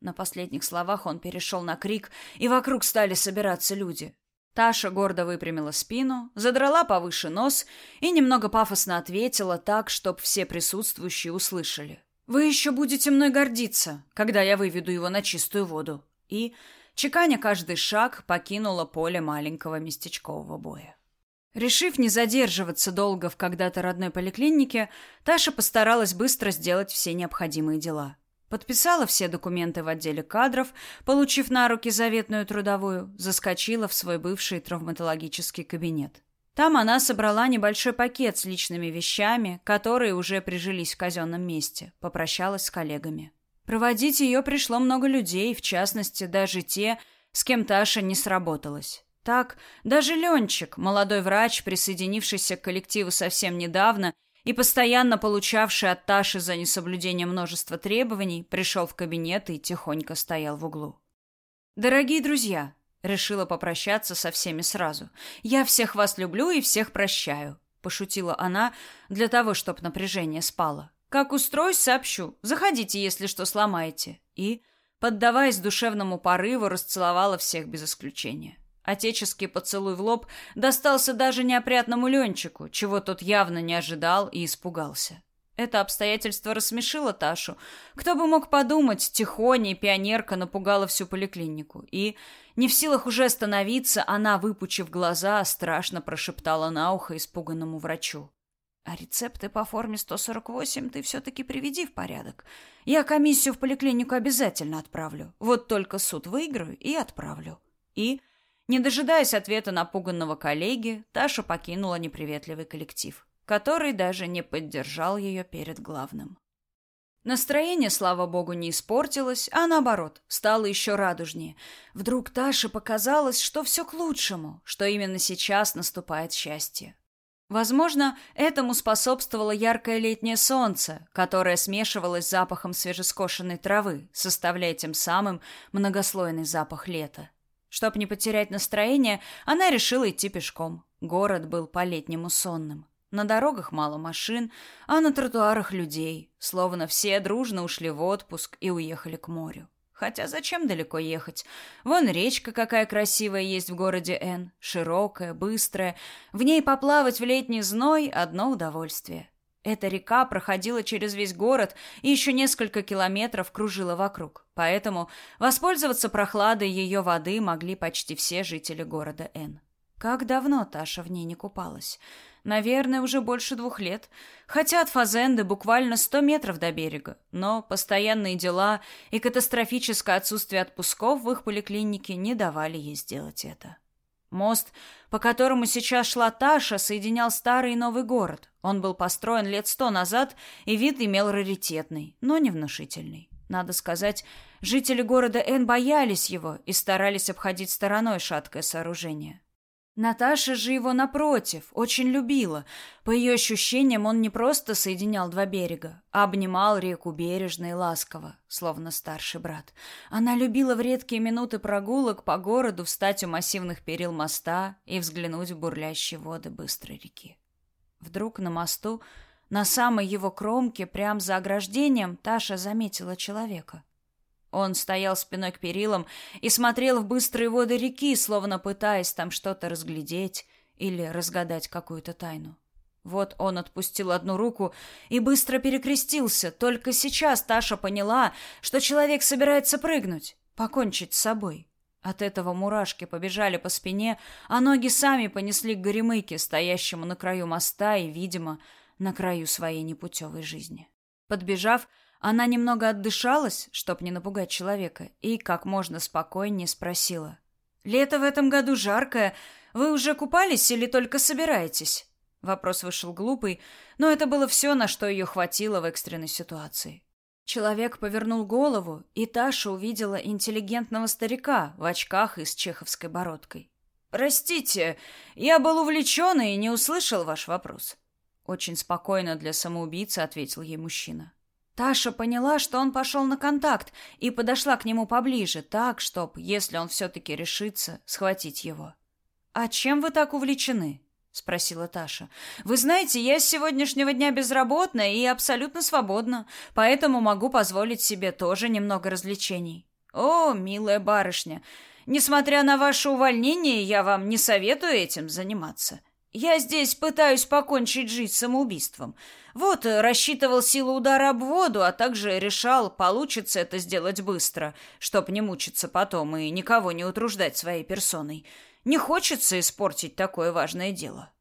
На последних словах он перешел на крик, и вокруг стали собираться люди. Таша гордо выпрямила спину, задрала повыше нос и немного пафосно ответила так, чтоб все присутствующие услышали. «Вы еще будете мной гордиться, когда я выведу его на чистую воду». И, чеканя каждый шаг, покинула поле маленького местечкового боя. Решив не задерживаться долго в когда-то родной поликлинике, Таша постаралась быстро сделать все необходимые дела – Подписала все документы в отделе кадров, получив на руки заветную трудовую, заскочила в свой бывший травматологический кабинет. Там она собрала небольшой пакет с личными вещами, которые уже прижились в казенном месте, попрощалась с коллегами. Проводить ее пришло много людей, в частности, даже те, с кем Таша не сработалась. Так, даже Ленчик, молодой врач, присоединившийся к коллективу совсем недавно и постоянно получавший от Таши за несоблюдение множества требований, пришел в кабинет и тихонько стоял в углу. «Дорогие друзья», — решила попрощаться со всеми сразу, — «я всех вас люблю и всех прощаю», — пошутила она для того, чтобы напряжение спало. «Как устроюсь, сообщу. Заходите, если что сломаете». И, поддаваясь душевному порыву, расцеловала всех без исключения. Отеческий поцелуй в лоб достался даже неопрятному Ленчику, чего тот явно не ожидал и испугался. Это обстоятельство рассмешило Ташу. Кто бы мог подумать, тихоня и пионерка напугала всю поликлинику. И, не в силах уже остановиться, она, выпучив глаза, страшно прошептала на ухо испуганному врачу. «А рецепты по форме 148 ты все-таки приведи в порядок. Я комиссию в поликлинику обязательно отправлю. Вот только суд выиграю и отправлю». И не дожидаясь ответа напуганного коллеги, Таша покинула неприветливый коллектив, который даже не поддержал ее перед главным. Настроение, слава богу, не испортилось, а наоборот, стало еще радужнее. Вдруг Таше показалось, что все к лучшему, что именно сейчас наступает счастье. Возможно, этому способствовало яркое летнее солнце, которое смешивалось с запахом свежескошенной травы, составляя тем самым многослойный запах лета. Чтоб не потерять настроение, она решила идти пешком. Город был по-летнему сонным. На дорогах мало машин, а на тротуарах людей. Словно все дружно ушли в отпуск и уехали к морю. Хотя зачем далеко ехать? Вон речка какая красивая есть в городе Н. Широкая, быстрая. В ней поплавать в летний зной – одно удовольствие. Эта река проходила через весь город и еще несколько километров кружила вокруг. Поэтому воспользоваться прохладой ее воды могли почти все жители города Н. Как давно Таша в ней не купалась? Наверное, уже больше двух лет. Хотя от Фазенды буквально сто метров до берега. Но постоянные дела и катастрофическое отсутствие отпусков в их поликлинике не давали ей сделать это. Мост, по которому сейчас шла Таша, соединял старый и новый город. Он был построен лет сто назад, и вид имел раритетный, но не внушительный. Надо сказать, жители города Н боялись его и старались обходить стороной шаткое сооружение. Наташа же его, напротив, очень любила. По ее ощущениям, он не просто соединял два берега, а обнимал реку бережно и ласково, словно старший брат. Она любила в редкие минуты прогулок по городу встать у массивных перил моста и взглянуть в бурлящие воды быстрой реки. Вдруг на мосту, на самой его кромке, прямо за ограждением, Таша заметила человека. Он стоял спиной к перилам и смотрел в быстрые воды реки, словно пытаясь там что-то разглядеть или разгадать какую-то тайну. Вот он отпустил одну руку и быстро перекрестился. Только сейчас Таша поняла, что человек собирается прыгнуть, покончить с собой. От этого мурашки побежали по спине, а ноги сами понесли к горемыке, стоящему на краю моста и, видимо, на краю своей непутевой жизни. Подбежав, она немного отдышалась, чтоб не напугать человека, и как можно спокойнее спросила. «Лето в этом году жаркое. Вы уже купались или только собираетесь?» Вопрос вышел глупый, но это было все, на что ее хватило в экстренной ситуации. Человек повернул голову, и Таша увидела интеллигентного старика в очках и с чеховской бородкой. «Простите, я был увлечен и не услышал ваш вопрос». Очень спокойно для самоубийцы ответил ей мужчина. Таша поняла, что он пошел на контакт, и подошла к нему поближе, так, чтоб, если он все-таки решится, схватить его. «А чем вы так увлечены?» спросила Таша. Вы знаете, я с сегодняшнего дня безработна и абсолютно свободна, поэтому могу позволить себе тоже немного развлечений. О, милая барышня, несмотря на ваше увольнение, я вам не советую этим заниматься. Я здесь пытаюсь покончить жизнь самоубийством. Вот, рассчитывал силу удара об воду, а также решал, получится это сделать быстро, чтоб не мучиться потом и никого не утруждать своей персоной. Не хочется испортить такое важное дело.